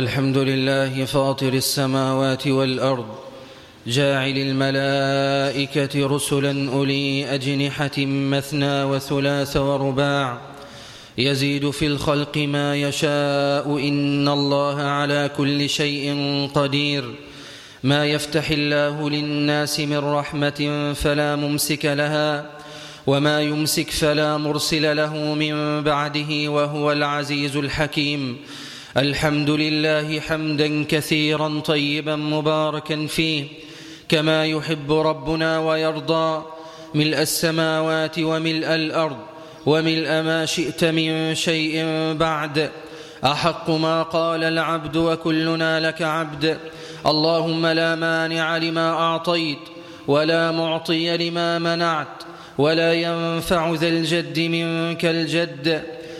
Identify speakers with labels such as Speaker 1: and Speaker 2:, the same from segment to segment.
Speaker 1: الحمد لله فاطر السماوات والأرض جاعل الملائكة رسلا أولي أجنحة مثنى وثلاث ورباع يزيد في الخلق ما يشاء إن الله على كل شيء قدير. ما يفتح الله للناس من رحمة فلا ممسك لها وما يمسك فلا مرسل له من بعده وهو العزيز الحكيم. الحمد لله حمدا كثيرا طيبا مباركا فيه كما يحب ربنا ويرضى. ملء السماوات وملء الأرض وملء ما شئت من شيء بعد. أحق ما قال العبد وكلنا لك عبد. اللهم لا مانع لما أعطيت ولا معطي لما منعت ولا ينفع ذا الجد منك الجد.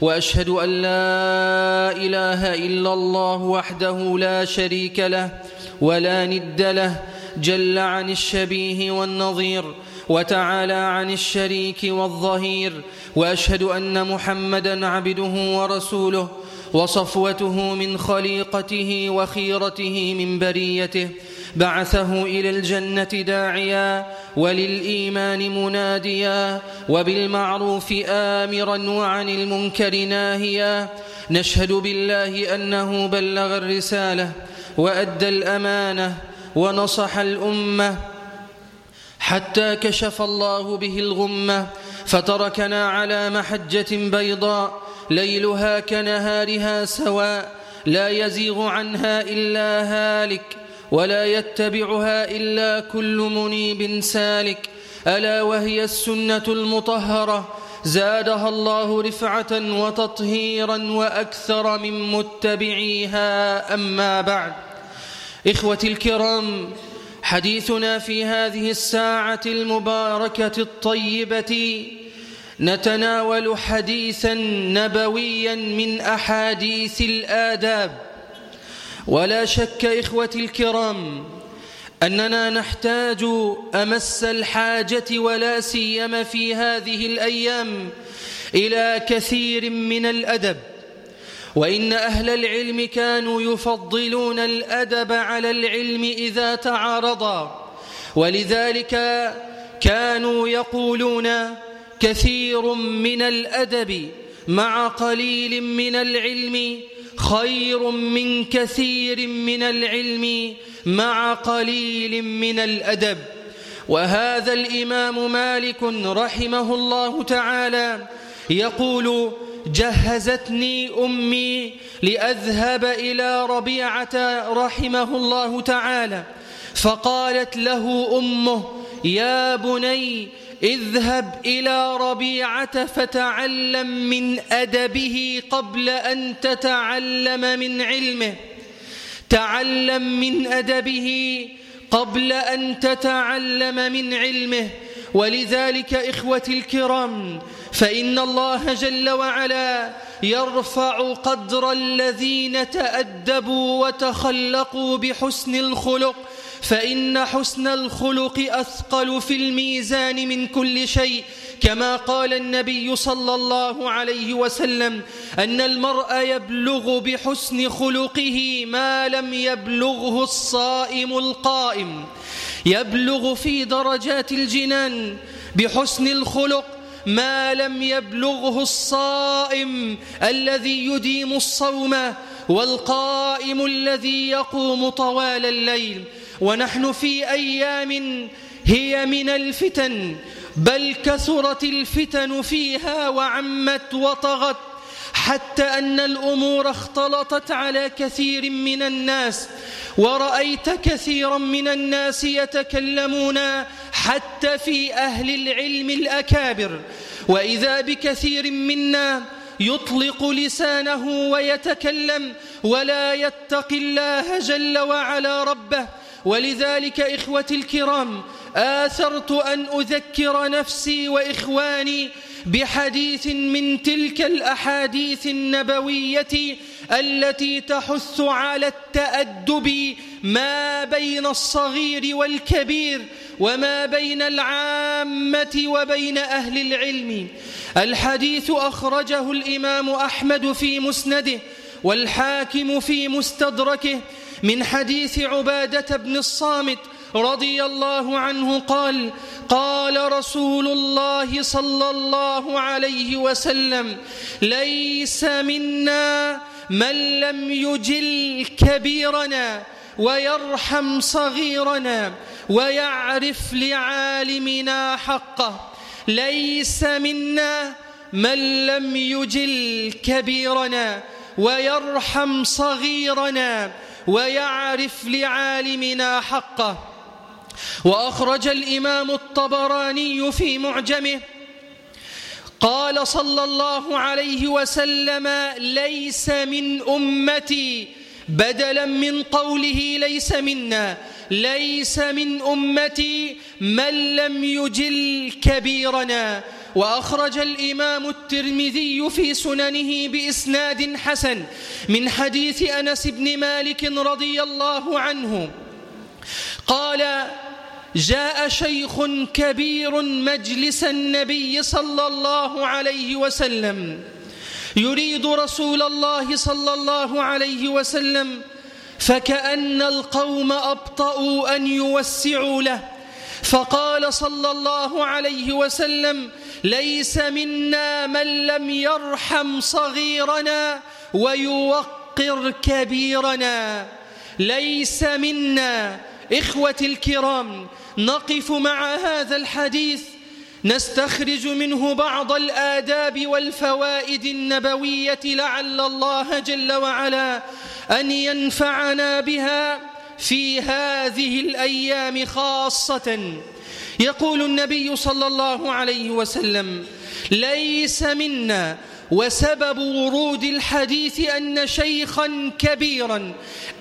Speaker 1: وأشهد أن لا إله إلا الله وحده لا شريك له ولا ند له جل عن الشبيه والنظير وتعالى عن الشريك والظهير وأشهد أن محمدا عبده ورسوله وصفوته من خليقته وخيرته من بريته بعثه إلى الجنة داعيا وللإيمان مناديا وبالمعروف آمرا وعن المنكر ناهيا. نشهد بالله أنه بلغ الرسالة وأدى الأمانة ونصح الأمة. حتى كشف الله به الغمة فتركنا على محجة بيضاء ليلها كنهارها سواء لا يزيغ عنها إلا هالك. ولا يتبعها إلا كل منيب سالك. ألا وهي السنة المطهرة. زادها الله رفعة وتطهيرا وأكثر من متبعيها. أما بعد إخوتي الكرام حديثنا في هذه الساعة المباركة الطيبة نتناول حديثا نبويا من أحاديث الآداب. ولا شك إخوتي الكرام أننا نحتاج أمس الحاجة ولا سيما في هذه الأيام إلى كثير من الأدب وإن أهل العلم كانوا يفضلون الأدب على العلم إذا تعارضا ولذلك كانوا يقولون كثير من الأدب مع قليل من العلم خير من كثير من العلم مع قليل من الأدب. وهذا الإمام مالك رحمه الله تعالى يقول جهزتني أمي لأذهب إلى ربيعة رحمه الله تعالى. فقالت له أمه يا بني اذهب إلى ربيعة فتعلم من أدبه قبل أن تتعلم من علمه. تعلم من أدبه قبل أن تتعلم من علمه. ولذلك إخوتي الكرام فإن الله جل وعلا يرفع قدر الذين تأدبوا وتخلقوا بحسن الخلق فإن حسن الخلق أثقل في الميزان من كل شيء كما قال النبي صلى الله عليه وسلم أن المرء يبلغ بحسن خلقه ما لم يبلغه الصائم القائم. يبلغ في درجات الجنان بحسن الخلق ما لم يبلغه الصائم الذي يديم الصوم والقائم الذي يقوم طوال الليل. ونحن في أيام هي من الفتن بل كثرت الفتن فيها وعمت وطغت حتى أن الأمور اختلطت على كثير من الناس ورأيت كثيرا من الناس يتكلمون حتى في أهل العلم الأكابر وإذا بكثير منا يطلق لسانه ويتكلم ولا يتقي الله جل وعلا ربه ولذلك إخوتي الكرام آثرت أن أذكر نفسي وإخواني بحديث من تلك الأحاديث النبوية التي تحث على التأدب ما بين الصغير والكبير وما بين العامة وبين أهل العلم. الحديث أخرجه الإمام أحمد في مسنده والحاكم في مستدركه من حديث عبادة بن الصامت رضي الله عنه قال قال رسول الله صلى الله عليه وسلم ليس منا من لم يجل كبيرنا ويرحم صغيرنا ويعرف لعالمنا حقه. ليس منا من لم يجل كبيرنا ويرحم صغيرنا ويعرف لعالمنا حقه. وأخرج الإمام الطبراني في معجمه قال صلى الله عليه وسلم ليس من أمتي بدلا من قوله ليس منا ليس من أمتي من لم يجل كبيرنا وأخرج الإمام الترمذي في سننه بإسناد حسن من حديث أنس بن مالك رضي الله عنه. قال جاء شيخ كبير مجلس النبي صلى الله عليه وسلم يريد رسول الله صلى الله عليه وسلم فكأن القوم أبطأوا أن يوسعوا له. فقال صلى الله عليه وسلم ليس منا من لم يرحم صغيرنا ويوقر كبيرنا. ليس منا إخوتي الكرام نقف مع هذا الحديث نستخرج منه بعض الآداب والفوائد النبوية لعل الله جل وعلا أن ينفعنا بها في هذه الأيام خاصة. يقول النبي صلى الله عليه وسلم ليس منا وسبب ورود الحديث أن شيخا كبيرا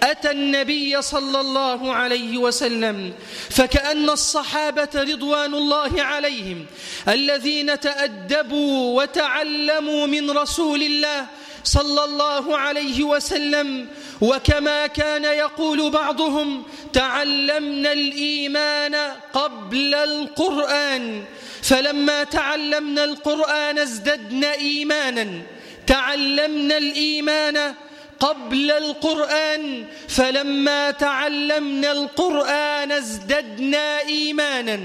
Speaker 1: أتى النبي صلى الله عليه وسلم فكأن الصحابة رضوان الله عليهم الذين تأدبوا وتعلموا من رسول الله صلى الله عليه وسلم وكما كان يقول بعضهم تعلمنا الإيمان قبل القرآن فلما تعلمنا القرآن ازددنا إيمانا تعلمنا الإيمان قبل القرآن فلما تعلمنا القرآن ازددنا إيمانا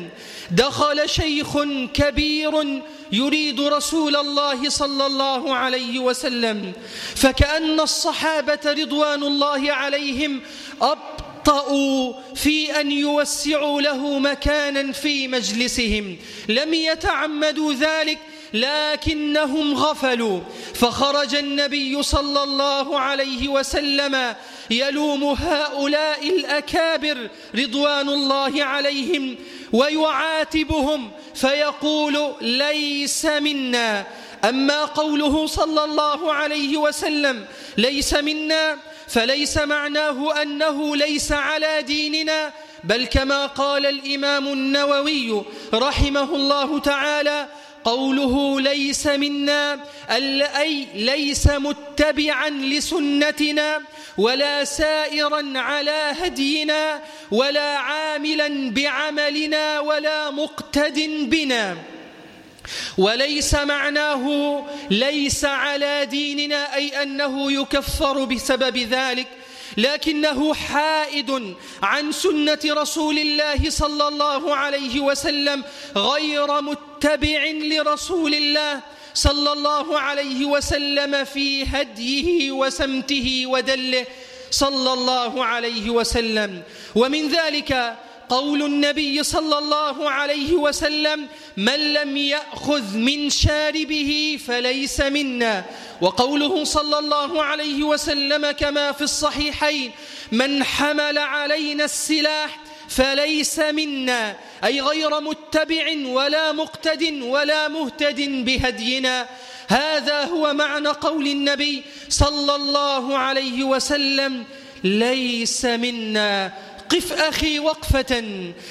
Speaker 1: دخل شيخ كبير يريد رسول الله صلى الله عليه وسلم فكأن الصحابة رضوان الله عليهم أبطأوا في أن يوسعوا له مكانا في مجلسهم. لم يتعمدوا ذلك لكنهم غفلوا. فخرج النبي صلى الله عليه وسلم يلوم هؤلاء الأكابر رضوان الله عليهم ويعاتبهم فيقول ليس منا. أما قوله صلى الله عليه وسلم ليس منا فليس معناه أنه ليس على ديننا بل كما قال الإمام النووي رحمه الله تعالى قوله ليس منا أي ليس متبعا لسنتنا ولا سائرا على هدينا ولا عاملا بعملنا ولا مقتد بنا. وليس معناه ليس على ديننا أي أنه يكفر بسبب ذلك. لكنه حائد عن سنة رسول الله صلى الله عليه وسلم غير متبع لرسول الله صلى الله عليه وسلم في هديه وسمته ودله صلى الله عليه وسلم. ومن ذلك قول النبي صلى الله عليه وسلم من لم يأخذ من شاربه فليس منا. وقوله صلى الله عليه وسلم كما في الصحيحين من حمل علينا السلاح فليس منا. أي غير متبع ولا مقتد ولا مهتد بهدينا. هذا هو معنى قول النبي صلى الله عليه وسلم ليس منا. قف أخي وقفة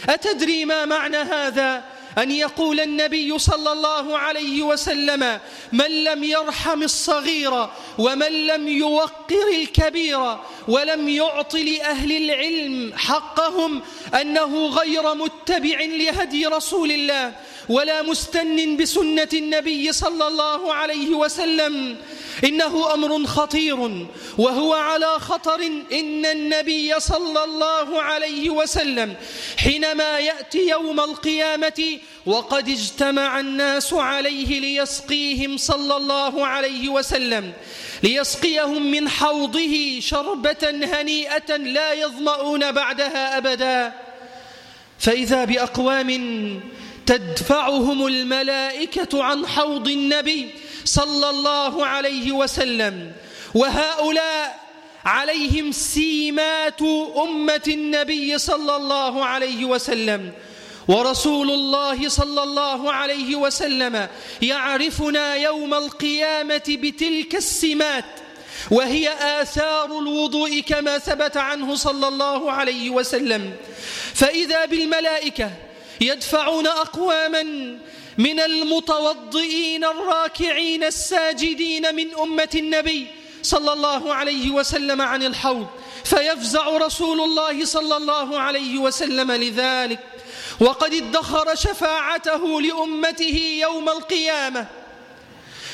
Speaker 1: أتدري ما معنى هذا؟ أن يقول النبي صلى الله عليه وسلم من لم يرحم الصغير ومن لم يوقر الكبير ولم يعط لأهل العلم حقهم أنه غير متبع لهدي رسول الله ولا مستن بسنة النبي صلى الله عليه وسلم. إنه أمر خطير وهو على خطر إن النبي صلى الله عليه وسلم حينما يأتي يوم القيامة وقد اجتمع الناس عليه ليسقيهم صلى الله عليه وسلم ليسقيهم من حوضه شربة هنيئة لا يظمؤون بعدها أبدا. فإذا بأقوام تدفعهم الملائكة عن حوض النبي صلى الله عليه وسلم وهؤلاء عليهم سيمات أمة النبي صلى الله عليه وسلم. ورسول الله صلى الله عليه وسلم يعرفنا يوم القيامة بتلك السمات وهي آثار الوضوء كما ثبت عنه صلى الله عليه وسلم. فإذا بالملائكة يدفعون أقواما من المتوضئين الراكعين الساجدين من أمة النبي صلى الله عليه وسلم عن الحوض. فيفزع رسول الله صلى الله عليه وسلم لذلك. وقد ادخر شفاعته لأمته يوم القيامة.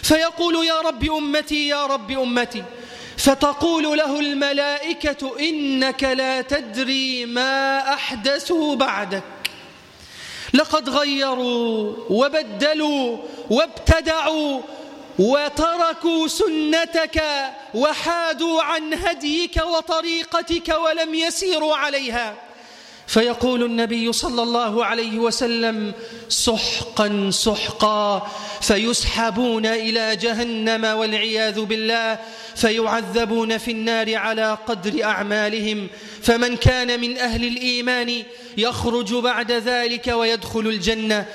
Speaker 1: فيقول يا رب أمتي يا رب أمتي. فتقول له الملائكة إنك لا تدري ما أحدثوا بعدك. لقد غيروا وبدلوا وابتدعوا وتركوا سنتك وحادوا عن هديك وطريقتك ولم يسيروا عليها. فيقول النبي صلى الله عليه وسلم سحقا سحقا فيسحبون إلى جهنم والعياذ بالله فيعذبون في النار على قدر أعمالهم فمن كان من أهل الإيمان يخرج بعد ذلك ويدخل الجنة.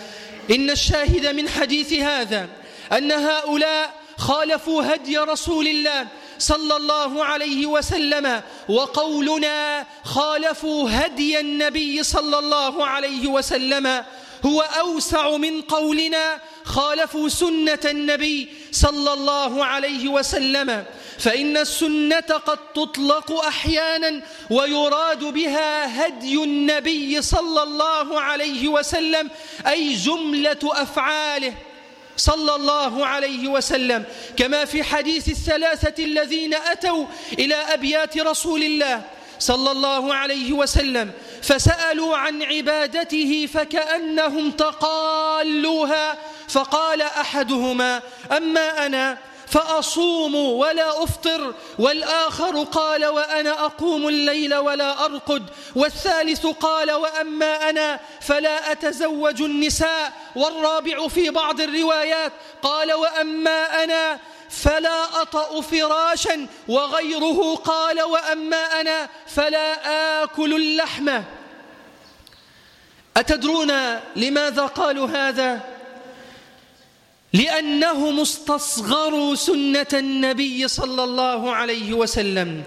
Speaker 1: إن الشاهد من حديث هذا أن هؤلاء خالفوا هدي رسول الله صلى الله عليه وسلم وقولنا خالفوا هدي النبي صلى الله عليه وسلم. هو أوسع من قولنا خالفوا سنة النبي صلى الله عليه وسلم. فإن السنة قد تطلق أحيانا ويراد بها هدي النبي صلى الله عليه وسلم أي جملة أفعاله. صلى الله عليه وسلم كما في حديث الثلاثة الذين أتوا إلى أبيات رسول الله صلى الله عليه وسلم فسألوا عن عبادته فكأنهم تقالوها فقال أحدهما أما أنا فأصوم ولا أفطر والآخر قال وأنا أقوم الليل ولا أرقد والثالث قال وأما أنا فلا أتزوج النساء والرابع في بعض الروايات قال وأما أنا فلا أطأ فراشا وغيره قال وأما أنا فلا آكل اللحمة أتدرون لماذا قالوا هذا؟ لأنهم استصغروا سنة النبي صلى الله عليه وسلم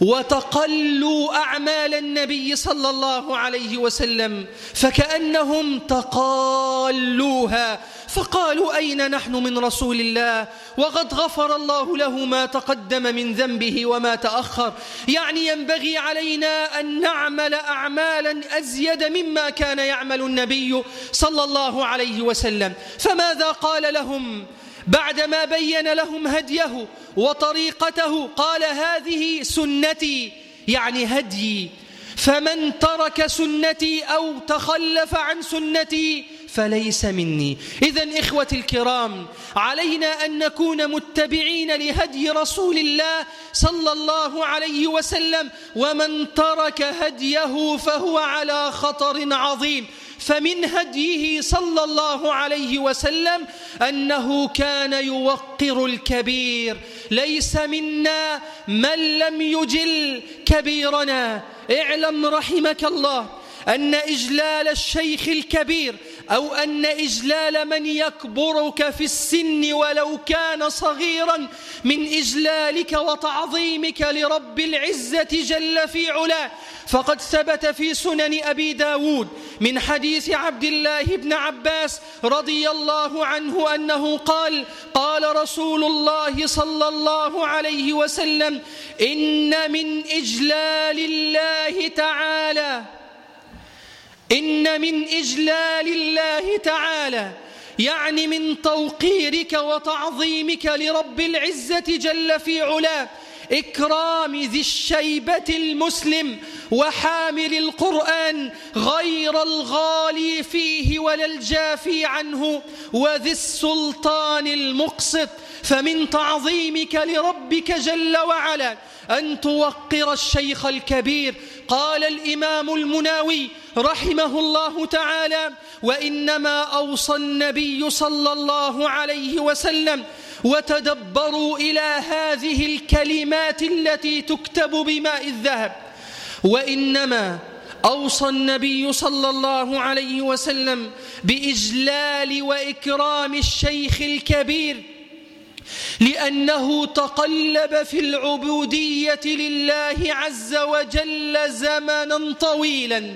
Speaker 1: وتقلوا أعمال النبي صلى الله عليه وسلم فكأنهم تقالوها فقالوا أين نحن من رسول الله؟ وقد غفر الله له ما تقدم من ذنبه وما تأخر. يعني ينبغي علينا أن نعمل أعمالا أزيد مما كان يعمل النبي صلى الله عليه وسلم. فماذا قال لهم؟ بعدما بين لهم هديه وطريقته قال هذه سنتي يعني هديي. فمن ترك سنتي أو تخلف عن سنتي فليس مني. إذا إخوة الكرام علينا أن نكون متبعين لهدي رسول الله صلى الله عليه وسلم ومن ترك هديه فهو على خطر عظيم. فمن هديه صلى الله عليه وسلم أنه كان يوقر الكبير. ليس منا من لم يجل كبيرنا. اعلم رحمك الله أن إجلال الشيخ الكبير أو أن إجلال من يكبرك في السن ولو كان صغيرا من إجلالك وتعظيمك لرب العزة جل في علاه. فقد ثبت في سنن أبي داود من حديث عبد الله بن عباس رضي الله عنه أنه قال قال رسول الله صلى الله عليه وسلم إن من إجلال الله تعالى. إن من إجلال الله تعالى يعني من توقيرك وتعظيمك لرب العزة جل في علاه إكرام ذي الشيبة المسلم وحامل القرآن غير الغالي فيه ولا الجافي عنه وذي السلطان المقسط. فمن تعظيمك لربك جل وعلا أن توقر الشيخ الكبير. قال الإمام المناوي رحمه الله تعالى وإنما أوصى النبي صلى الله عليه وسلم وتدبروا إلى هذه الكلمات التي تكتب بماء الذهب. وإنما أوصى النبي صلى الله عليه وسلم بإجلال وإكرام الشيخ الكبير لأنه تقلب في العبودية لله عز وجل زمنا طويلا.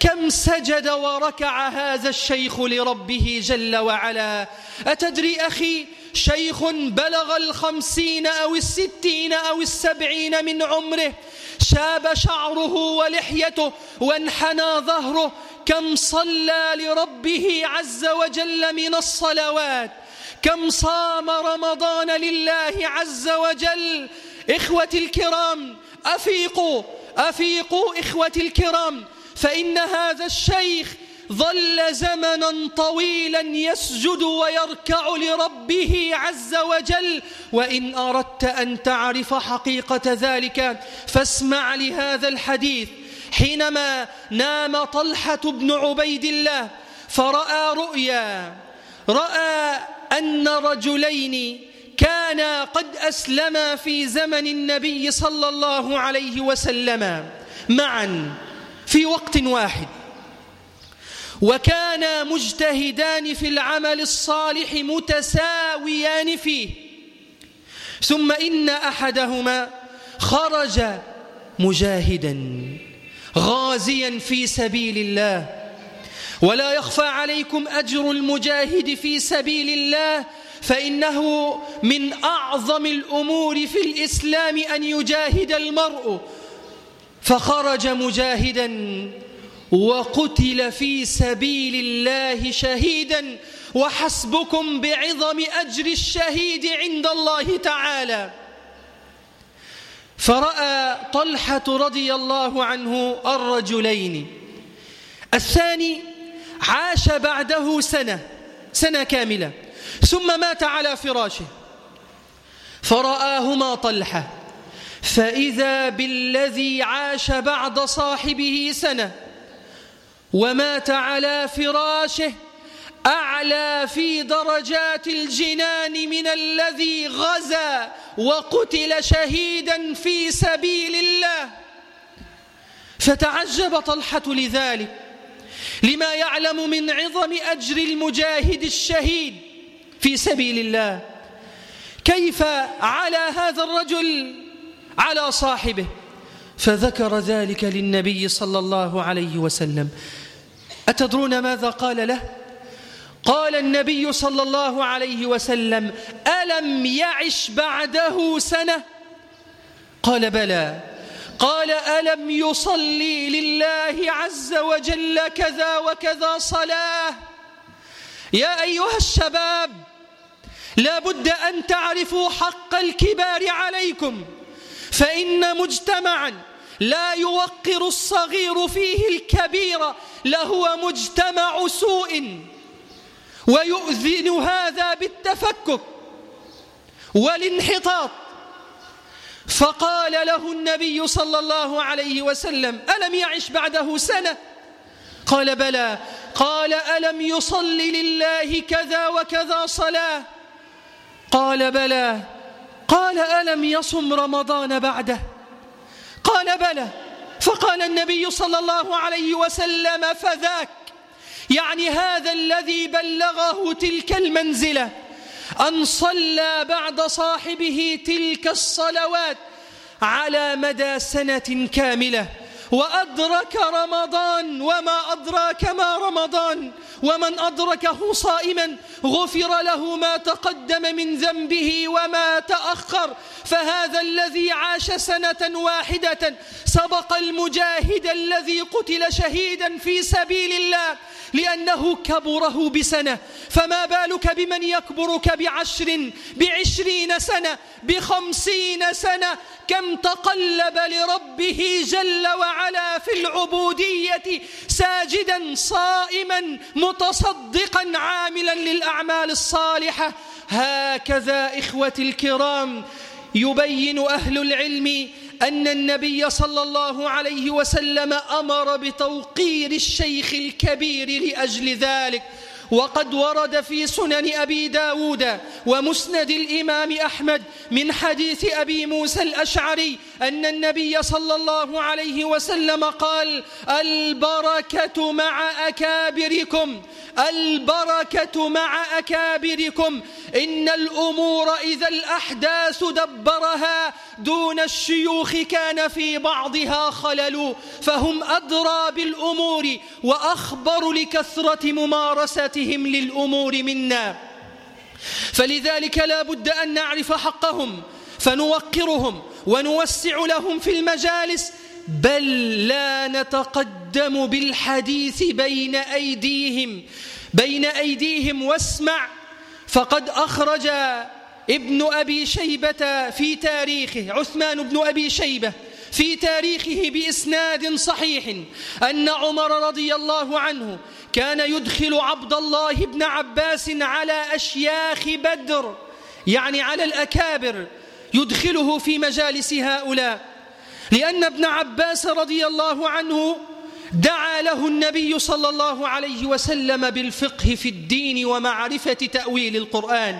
Speaker 1: كم سجد وركع هذا الشيخ لربه جل وعلا؟ أتدري أخي شيخ بلغ الخمسين أو الستين أو السبعين من عمره شاب شعره ولحيته وانحنى ظهره كم صلى لربه عز وجل من الصلوات كم صام رمضان لله عز وجل. إخوتي الكرام أفيقوا أفيقوا إخوتي الكرام فإن هذا الشيخ ظل زمنا طويلا يسجد ويركع لربه عز وجل وإن أردت أن تعرف حقيقة ذلك فاسمع لهذا الحديث. حينما نام طلحة بن عبيد الله فرأى رؤيا رأى أن رجلين كانا قد أسلما في زمن النبي صلى الله عليه وسلم معا في وقت واحد. وكانا مجتهدان في العمل الصالح متساويان فيه. ثم إن أحدهما خرج مجاهدا غازيا في سبيل الله. ولا يخفى عليكم أجر المجاهد في سبيل الله فإنه من أعظم الأمور في الإسلام أن يجاهد المرء. فخرج مجاهدا وقتل في سبيل الله شهيدا وحسبكم بعظم أجر الشهيد عند الله تعالى. فرأى طلحة رضي الله عنه الرجلين. الثاني عاش بعده سنة سنة كاملة ثم مات على فراشه. فرآهما طلحة. فإذا بالذي عاش بعد صاحبه سنة ومات على فراشه أعلى في درجات الجنان من الذي غزا وقتل شهيدا في سبيل الله. فتعجب طلحة لذلك لما يعلم من عظم أجر المجاهد الشهيد في سبيل الله. كيف على هذا الرجل على صاحبه؟ فذكر ذلك للنبي صلى الله عليه وسلم. أتدرون ماذا قال له؟ قال النبي صلى الله عليه وسلم ألم يعش بعده سنة؟ قال بلى قال ألم يصلي لله عز وجل كذا وكذا صلاة يا أيها الشباب لا بد أن تعرفوا حق الكبار عليكم فإن مجتمعا لا يوقر الصغير فيه الكبير لهو مجتمع سوء ويؤذن هذا بالتفكك والانحطاط. فقال له النبي صلى الله عليه وسلم ألم يعش بعده سنة؟ قال بلى. قال ألم يصل لله كذا وكذا صلاة؟ قال بلى. قال ألم يصم رمضان بعده؟ قال بلى. فقال النبي صلى الله عليه وسلم فذاك. يعني هذا الذي بلغه تلك المنزلة. أن صلى بعد صاحبه تلك الصلوات على مدى سنة كاملة. وأدرك رمضان وما أدراك ما رمضان ومن أدركه صائما غفر له ما تقدم من ذنبه وما تأخر فهذا الذي عاش سنة واحدة سبق المجاهد الذي قتل شهيدا في سبيل الله لأنه كبره بسنة فما بالك بمن يكبرك بعشر بعشرين سنة بخمسين سنة كم تقلب لربه جل وعلا في العبودية ساجدا صائما متصدقا عاملا للأعمال الصالحة. هكذا إخوتي الكرام يبين أهل العلم أن النبي صلى الله عليه وسلم أمر بتوقير الشيخ الكبير لأجل ذلك. وقد ورد في سنن أبي داود ومسند الإمام أحمد من حديث أبي موسى الأشعري أن النبي صلى الله عليه وسلم قال البركة مع أكابركم البركة مع أكابركم إن الأمور إذا الأحداث دبرها دون الشيوخ كان في بعضها خلل فهم أدرى بالأمور وأخبر لكثرة ممارستهم للأمور منا. فلذلك لا بد أن نعرف حقهم فنوقرهم ونوسع لهم في المجالس. بل لا نتقدم بالحديث بين أيديهم بين أيديهم. واسمع فقد أخرج ابن أبي شيبة في تاريخه عثمان بن أبي شيبة. في تاريخه بإسناد صحيح أن عمر رضي الله عنه كان يدخل عبد الله بن عباس على أشياخ بدر يعني على الأكابر يدخله في مجالس هؤلاء. لأن ابن عباس رضي الله عنه دعا له النبي صلى الله عليه وسلم بالفقه في الدين ومعرفة تأويل القرآن.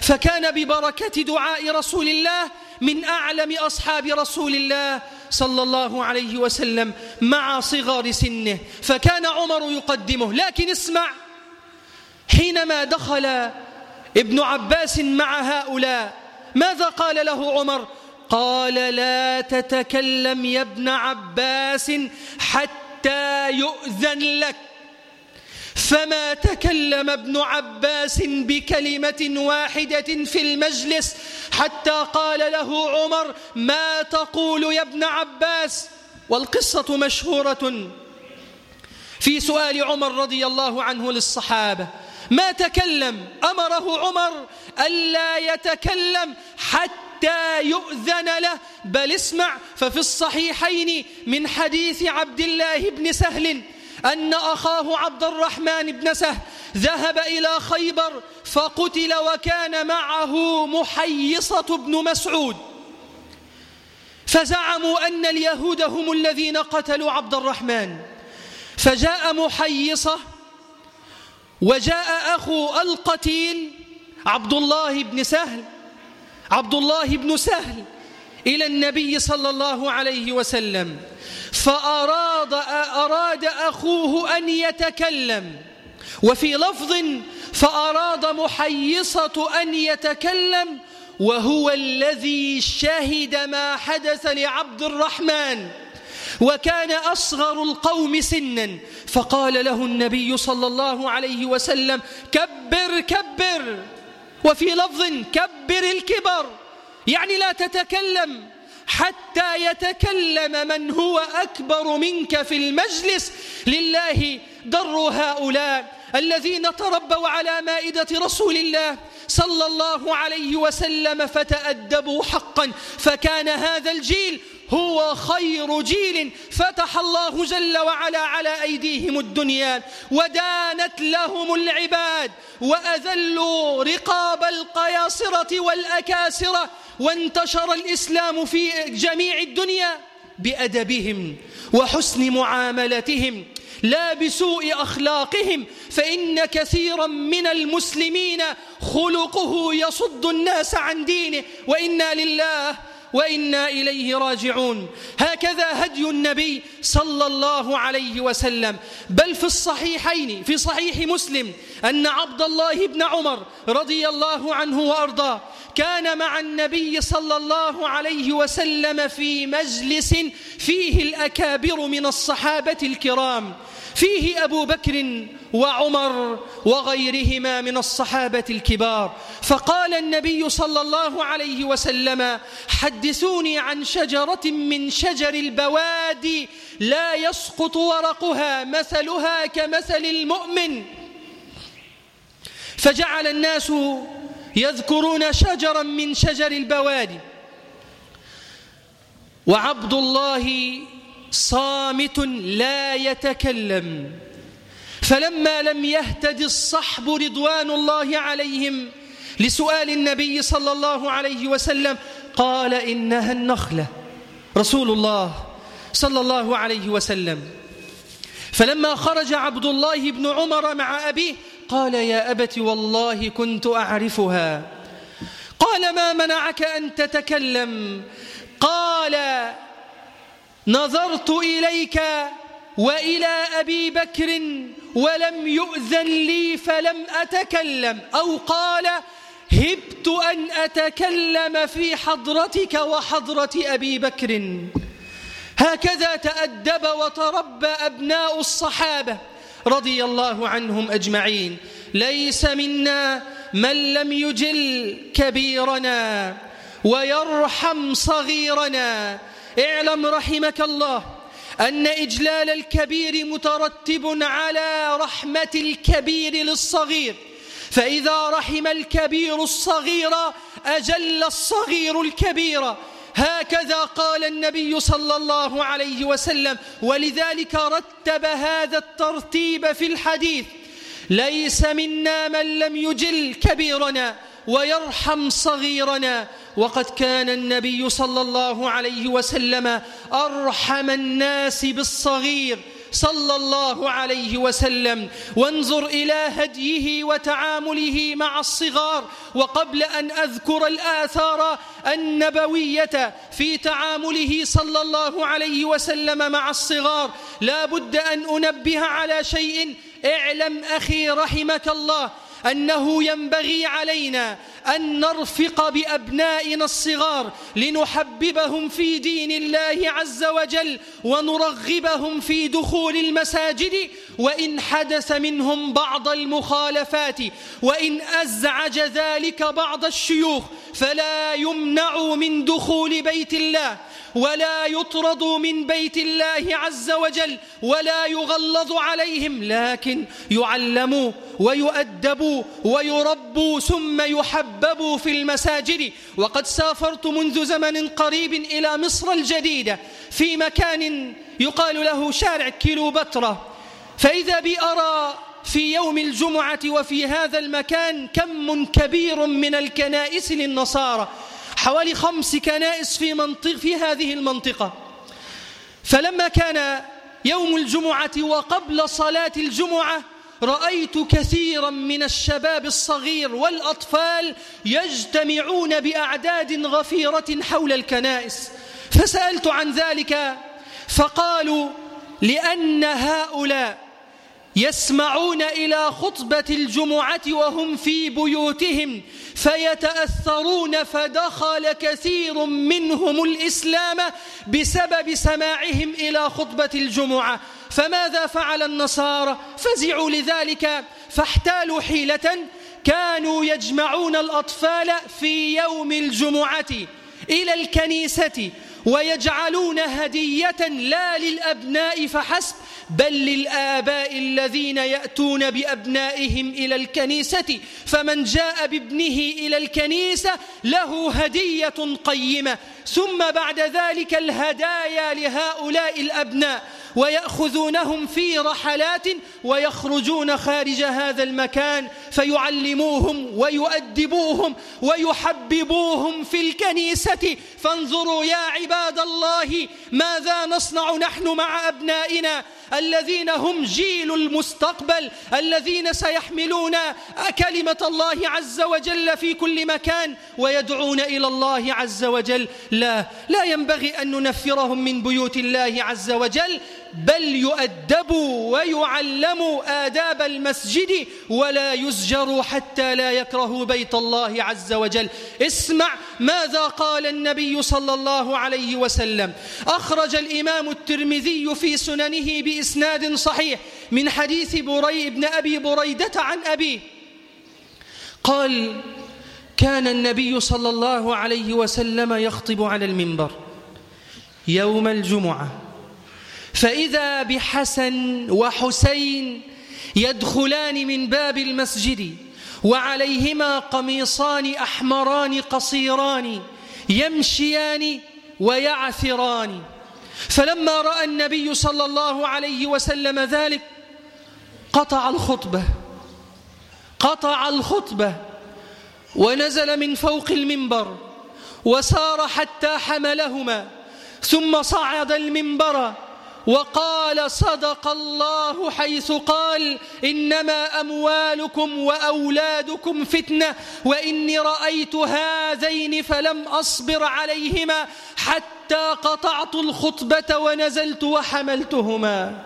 Speaker 1: فكان ببركة دعاء رسول الله من أعلم أصحاب رسول الله صلى الله عليه وسلم مع صغار سنه فكان عمر يقدمه. لكن اسمع حينما دخل ابن عباس مع هؤلاء ماذا قال له عمر؟ قال لا تتكلم يا ابن عباس حتى يؤذن لك. فما تكلم ابن عباس بكلمة واحدة في المجلس حتى قال له عمر ما تقول يا ابن عباس؟ والقصة مشهورة. في سؤال عمر رضي الله عنه للصحابة ما تكلم؟ أمره عمر ألا يتكلم حتى يؤذن له. بل اسمع ففي الصحيحين من حديث عبد الله بن سهل أن أخاه عبد الرحمن بن سهل ذهب إلى خيبر فقتل وكان معه محيصة بن مسعود. فزعموا أن اليهود هم الذين قتلوا عبد الرحمن. فجاء محيصة وجاء أخو القتيل عبد الله بن سهل عبد الله بن سهل إلى النبي صلى الله عليه وسلم. فأراد أراد أخوه أن يتكلم. وفي لفظ فأراد محيصة أن يتكلم وهو الذي شهد ما حدث لعبد الرحمن. وكان أصغر القوم سنا. فقال له النبي صلى الله عليه وسلم كبر كبر. وفي لفظ كبر الكبر. يعني لا تتكلم. حتى يتكلم من هو أكبر منك في المجلس. لله در هؤلاء الذين تربوا على مائدة رسول الله صلى الله عليه وسلم فتأدبوا حقا. فكان هذا الجيل هو خير جيل فتح الله جل وعلا على أيديهم الدنيا ودانت لهم العباد وأذلوا رقاب القياصرة والأكاسرة وانتشر الإسلام في جميع الدنيا بأدبهم وحسن معاملتهم لا بسوء أخلاقهم فإن كثيرا من المسلمين خلقه يصد الناس عن دينه وإنا لله وإنا إليه راجعون. هكذا هدي النبي صلى الله عليه وسلم. بل في الصحيحين في صحيح مسلم أن عبد الله بن عمر رضي الله عنه وأرضاه كان مع النبي صلى الله عليه وسلم في مجلس فيه الأكابر من الصحابة الكرام فيه أبو بكر وعمر وغيرهما من الصحابة الكبار. فقال النبي صلى الله عليه وسلم حدثوني عن شجرة من شجر البوادي لا يسقط ورقها مثلها كمثل المؤمن. فجعل الناس يذكرون شجرا من شجر البوادي. وعبد الله صامت لا يتكلم. فلما لم يهتد الصحب رضوان الله عليهم لسؤال النبي صلى الله عليه وسلم قال إنها النخلة. رسول الله صلى الله عليه وسلم. فلما خرج عبد الله بن عمر مع أبيه قال يا أبت والله كنت أعرفها. قال ما منعك أن تتكلم؟ قال نظرت إليك وإلى أبي بكر ولم يؤذن لي فلم أتكلم. أو قال هبت أن أتكلم في حضرتك وحضرة أبي بكر. هكذا تأدب وتربى أبناء الصحابة. رضي الله عنهم أجمعين. ليس منا من لم يجل كبيرنا ويرحم صغيرنا. اعلم رحمك الله أن إجلال الكبير مترتب على رحمة الكبير للصغير. فإذا رحم الكبير الصغير أجل الصغير الكبير. هكذا قال النبي صلى الله عليه وسلم ولذلك رتب هذا الترتيب في الحديث ليس منا من لم يجل كبيرنا ويرحم صغيرنا. وقد كان النبي صلى الله عليه وسلم أرحم الناس بالصغير صلى الله عليه وسلم. وانظر إلى هديه وتعامله مع الصغار. وقبل أن أذكر الآثار النبوية في تعامله صلى الله عليه وسلم مع الصغار لا بد أن أنبه على شيء. اعلم أخي رحمك الله. أنه ينبغي علينا أن نرفق بأبنائنا الصغار لنحببهم في دين الله عز وجل ونرغبهم في دخول المساجد وإن حدث منهم بعض المخالفات وإن أزعج ذلك بعض الشيوخ فلا يمنعوا من دخول بيت الله. ولا يطردوا من بيت الله عز وجل ولا يغلظ عليهم لكن يعلموا ويؤدبوا ويربوا ثم يحببوا في المساجد. وقد سافرت منذ زمن قريب إلى مصر الجديدة في مكان يقال له شارع كيلوبترة فإذا بي أرى في يوم الجمعة وفي هذا المكان كم كبير من الكنائس للنصارى. حوالي خمس كنائس في منطق في هذه المنطقة. فلما كان يوم الجمعة وقبل صلاة الجمعة رأيت كثيرا من الشباب الصغير والأطفال يجتمعون بأعداد غفيرة حول الكنائس. فسألت عن ذلك فقالوا لأن هؤلاء يسمعون إلى خطبة الجمعة وهم في بيوتهم فيتأثرون فدخل كثير منهم الإسلام بسبب سماعهم إلى خطبة الجمعة. فماذا فعل النصارى؟ فزعوا لذلك فاحتالوا حيلة كانوا يجمعون الأطفال في يوم الجمعة إلى الكنيسة ويجعلون هدية لا للأبناء فحسب بل للآباء الذين يأتون بأبنائهم إلى الكنيسة فمن جاء بابنه إلى الكنيسة له هدية قيمة. ثم بعد ذلك الهدايا لهؤلاء الأبناء. ويأخذونهم في رحلات ويخرجون خارج هذا المكان فيعلموهم ويؤدبوهم ويحببوهم في الكنيسة. فانظروا يا عباد الله ماذا نصنع نحن مع أبنائنا الذين هم جيل المستقبل الذين سيحملون كلمة الله عز وجل في كل مكان ويدعون إلى الله عز وجل. لا لا ينبغي أن ننفرهم من بيوت الله عز وجل بل يؤدبوا ويعلموا آداب المسجد ولا يزجروا حتى لا يكرهوا بيت الله عز وجل. اسمع ماذا قال النبي صلى الله عليه وسلم. أخرج الإمام الترمذي في سننه بإسناد صحيح من حديث بري بن أبي بريدة عن أبيه. قال كان النبي صلى الله عليه وسلم يخطب على المنبر يوم الجمعة. فإذا بحسن وحسين يدخلان من باب المسجد وعليهما قميصان أحمران قصيران يمشيان ويعثران. فلما رأى النبي صلى الله عليه وسلم ذلك قطع الخطبة قطع الخطبة ونزل من فوق المنبر وسار حتى حملهما ثم صعد المنبر وقال صدق الله حيث قال إنما أموالكم وأولادكم فتنة وإني رأيت هذين فلم أصبر عليهما حتى قطعت الخطبة ونزلت وحملتهما.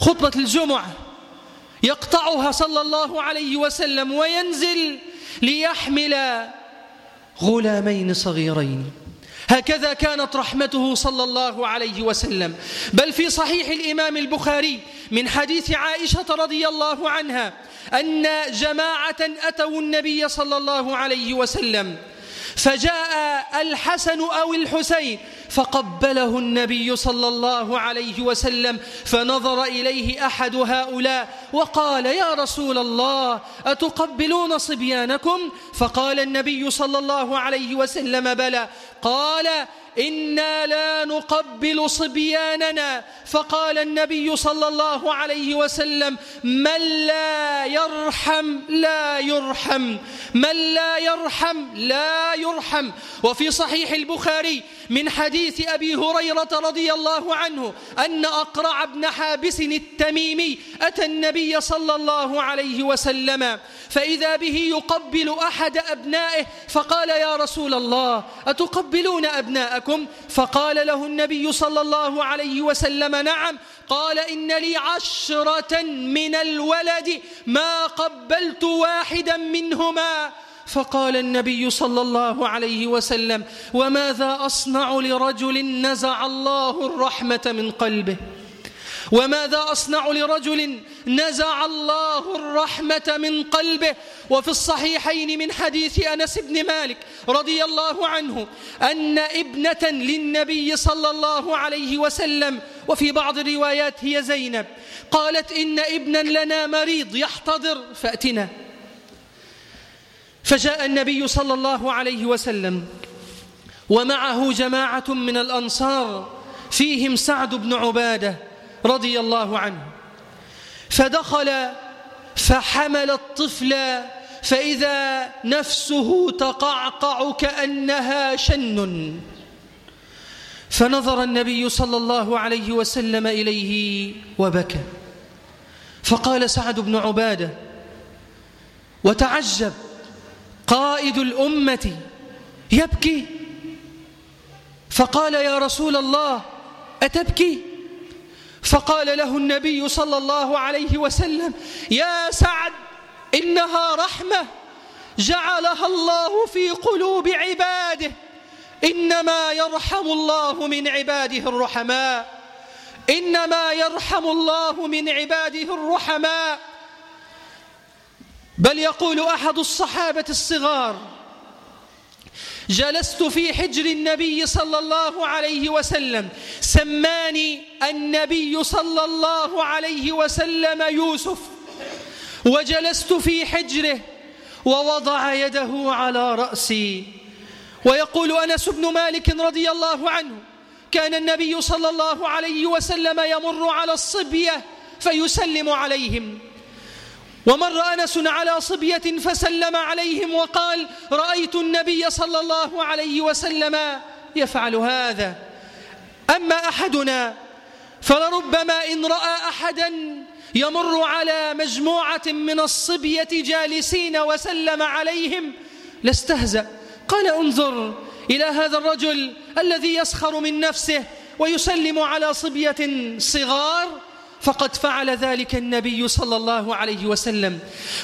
Speaker 1: خطبة الجمعة يقطعها صلى الله عليه وسلم وينزل ليحمل غلامين صغيرين. هكذا كانت رحمته صلى الله عليه وسلم. بل في صحيح الإمام البخاري من حديث عائشة رضي الله عنها أن جماعة أتوا النبي صلى الله عليه وسلم فجاء الحسن أو الحسين فقبله النبي صلى الله عليه وسلم فنظر إليه أحد هؤلاء وقال يا رسول الله أتقبلون صبيانكم؟ فقال النبي صلى الله عليه وسلم بلى. قال إنا لا نقبل صبياننا. فقال النبي صلى الله عليه وسلم من لا يرحم لا يرحم. من لا يرحم لا يرحم. وفي صحيح البخاري من حديث أبي هريرة رضي الله عنه أن أقرع بن حابس التميمي أتى النبي صلى الله عليه وسلم فإذا به يقبل أحد أبنائه فقال يا رسول الله أتقبلون أبناءكم؟ فقال له النبي صلى الله عليه وسلم نعم قال إن لي عشرة من الولد ما قبلت واحدا منهما فقال النبي صلى الله عليه وسلم وماذا أصنع لرجل نزع الله الرحمة من قلبه وماذا أصنع لرجل نزع الله الرحمة من قلبه وفي الصحيحين من حديث أنس بن مالك رضي الله عنه أن ابنة للنبي صلى الله عليه وسلم وفي بعض الروايات هي زينب قالت إن ابنا لنا مريض يحتضر فأتنا فجاء النبي صلى الله عليه وسلم ومعه جماعة من الأنصار فيهم سعد بن عبادة رضي الله عنه. فدخل فحمل الطفل فإذا نفسه تقعقع كأنها شن. فنظر النبي صلى الله عليه وسلم إليه وبكى. فقال سعد بن عبادة وتعجب قائد الأمة يبكي. فقال يا رسول الله أتبكي؟ فقال له النبي صلى الله عليه وسلم يا سعد إنها رحمة جعلها الله في قلوب عباده إنما يرحم الله من عباده الرحماء إنما يرحم الله من عباده الرحماء. بل يقول أحد الصحابة الصغار جلست في حجر النبي صلى الله عليه وسلم. سماني النبي صلى الله عليه وسلم يوسف. وجلست في حجره ووضع يده على رأسي. ويقول أنس بن مالك رضي الله عنه كان النبي صلى الله عليه وسلم يمر على الصبية فيسلم عليهم. ومر أنس على صبية فسلم عليهم وقال رأيت النبي صلى الله عليه وسلم يفعل هذا. أما أحدنا فلربما إن رأى أحدا يمر على مجموعة من الصبية جالسين وسلم عليهم لاستهزأ. قال انظر إلى هذا الرجل الذي يسخر من نفسه ويسلم على صبية صغار فقد فعل ذلك النبي صلى الله عليه وسلم.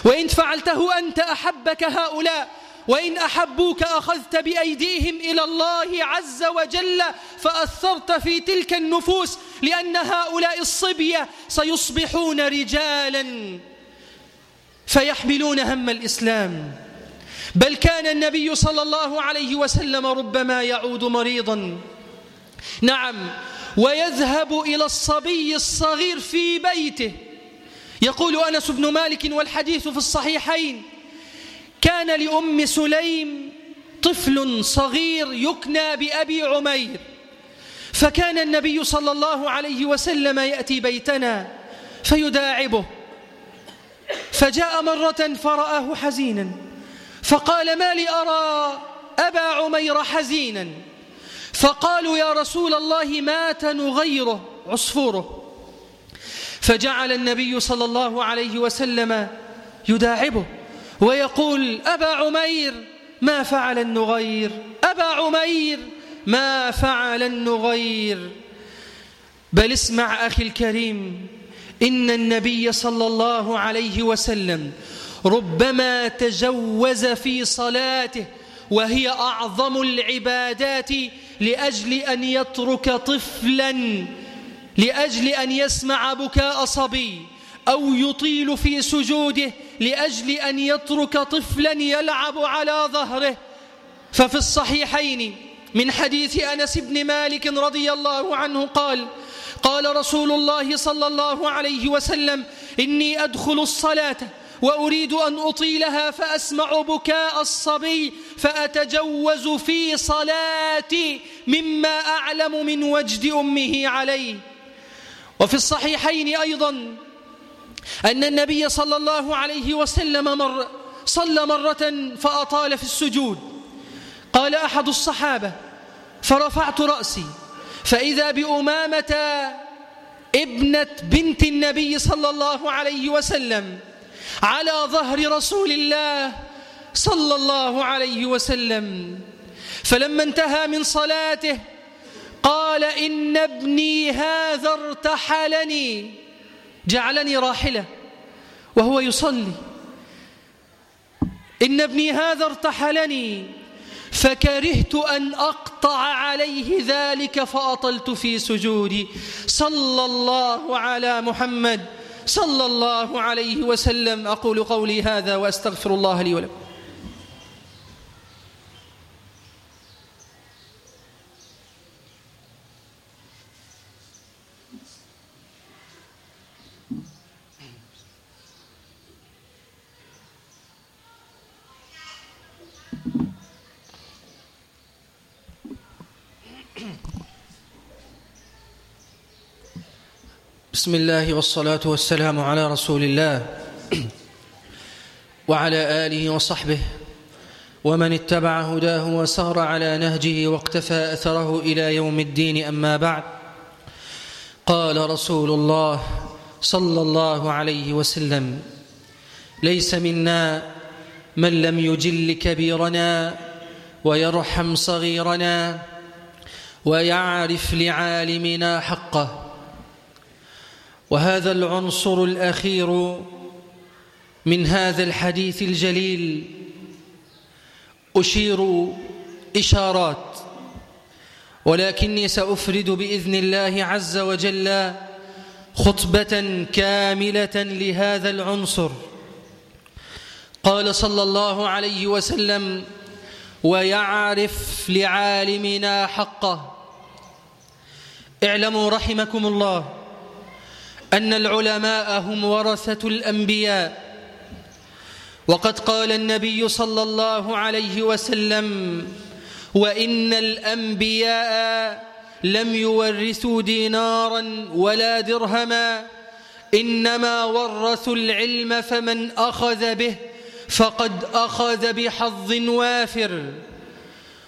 Speaker 1: وإن فعلته أنت أحبك هؤلاء وإن أحبوك أخذت بأيديهم إلى الله عز وجل فأثرت في تلك النفوس لأن هؤلاء الصبية سيصبحون رجالا فيحملون هم الإسلام. بل كان النبي صلى الله عليه وسلم ربما يعود مريضا. نعم ويذهب إلى الصبي الصغير في بيته. يقول أنس بن مالك والحديث في الصحيحين كان لأم سليم طفل صغير يكنى بأبي عمير فكان النبي صلى الله عليه وسلم يأتي بيتنا فيداعبه. فجاء مرة فرآه حزينا فقال ما لي أرى أبا عمير حزينا؟ فقالوا يا رسول الله مات نغيره عصفوره. فجعل النبي صلى الله عليه وسلم يداعبه ويقول أبا عمير ما فعل النغير؟ أبا عمير ما فعل النغير؟ بل اسمع أخي الكريم إن النبي صلى الله عليه وسلم ربما تجوز في صلاته وهي أعظم العبادات لأجل أن يترك طفلا لأجل أن يسمع بكاء صبي أو يطيل في سجوده لأجل أن يترك طفلا يلعب على ظهره. ففي الصحيحين من حديث أنس بن مالك رضي الله عنه قال قال رسول الله صلى الله عليه وسلم إني أدخل الصلاة وأريد أن أطيلها فأسمع بكاء الصبي فأتجوز في صلاتي. مما أعلم من وجد أمه عليه. وفي الصحيحين أيضا أن النبي صلى الله عليه وسلم مر صلى مرة فأطال في السجود. قال أحد الصحابة فرفعت رأسي فإذا بأمامة ابنة بنت النبي صلى الله عليه وسلم على ظهر رسول الله صلى الله عليه وسلم. فلما انتهى من صلاته قال إن ابني هذا ارتحلني جعلني راحلة وهو يصلي. إن ابني هذا ارتحلني فكرهت أن أقطع عليه ذلك فأطلت في سجودي. صلى الله على محمد صلى الله عليه وسلم. أقول قولي هذا وأستغفر الله لي ولكم. بسم الله والصلاة والسلام على رسول الله وعلى آله وصحبه ومن اتبع هداه وسار على نهجه واقتفى أثره إلى يوم الدين أما بعد. قال رسول الله صلى الله عليه وسلم ليس منا من لم يجل كبيرنا ويرحم صغيرنا ويعرف لعالمنا حقه وهذا العنصر الأخير من هذا الحديث الجليل أشير إشارات ولكني سأفرد بإذن الله عز وجل خطبة كاملة لهذا العنصر. قال صلى الله عليه وسلم ويعرف لعالمنا حقه. اعلموا رحمكم الله أن العلماء هم ورثة الأنبياء. وقد قال النبي صلى الله عليه وسلم وإن الأنبياء لم يورثوا دينارا ولا درهما إنما ورثوا العلم فمن أخذ به فقد أخذ بحظ وافر.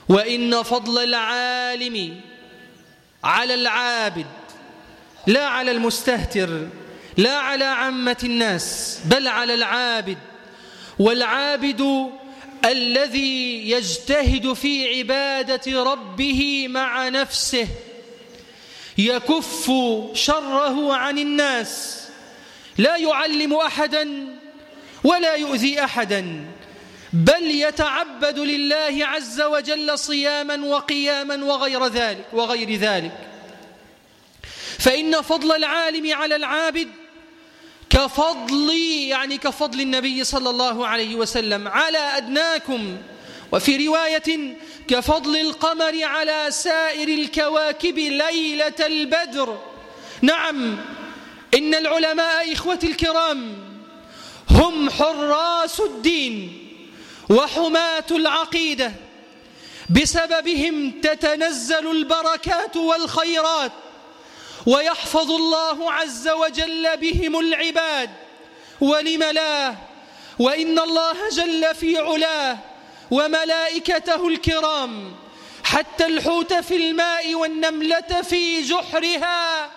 Speaker 1: وإن فضل العالم على العابد لا على المستهتر لا على عامة الناس بل على العابد. والعابد الذي يجتهد في عبادة ربه مع نفسه يكف شره عن الناس. لا يعلم أحدا ولا يؤذي أحدا بل يتعبد لله عز وجل صياما وقياما وغير ذلك وغير ذلك. فإن فضل العالم على العابد كفضل يعني كفضل النبي صلى الله عليه وسلم. على أدناكم. وفي رواية كفضل القمر على سائر الكواكب ليلة البدر. نعم إن العلماء إخوة الكرام هم حراس الدين وحماة العقيدة. بسببهم تتنزل البركات والخيرات. ويحفظ الله عز وجل بهم العباد. ولم لا؟ وإن الله جل في علاه وملائكته الكرام. حتى الحوت في الماء والنملة في جحرها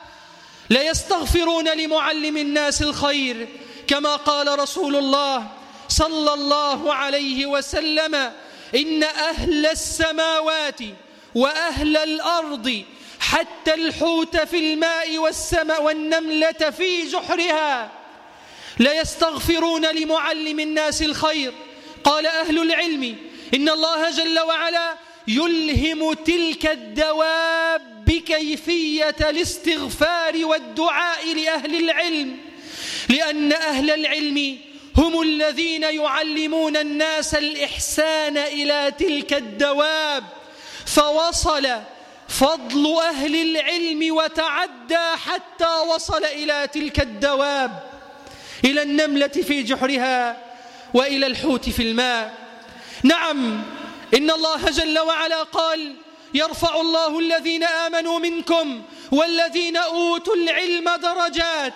Speaker 1: ليستغفرون لمعلم الناس الخير كما قال رسول الله صلى الله عليه وسلم إن أهل السماوات وأهل الأرض حتى الحوت في الماء والسماء والنملة في جحرها. ليستغفرون لمعلم الناس الخير. قال أهل العلم إن الله جل وعلا يلهم تلك الدواب كيفية الاستغفار والدعاء لأهل العلم. لأن أهل العلم هم الذين يعلمون الناس الإحسان إلى تلك الدواب. فوصل فضل أهل العلم وتعدى حتى وصل إلى تلك الدواب إلى النملة في جحرها وإلى الحوت في الماء. نعم إن الله جل وعلا قال يرفع الله الذين آمنوا منكم والذين أوتوا العلم درجات.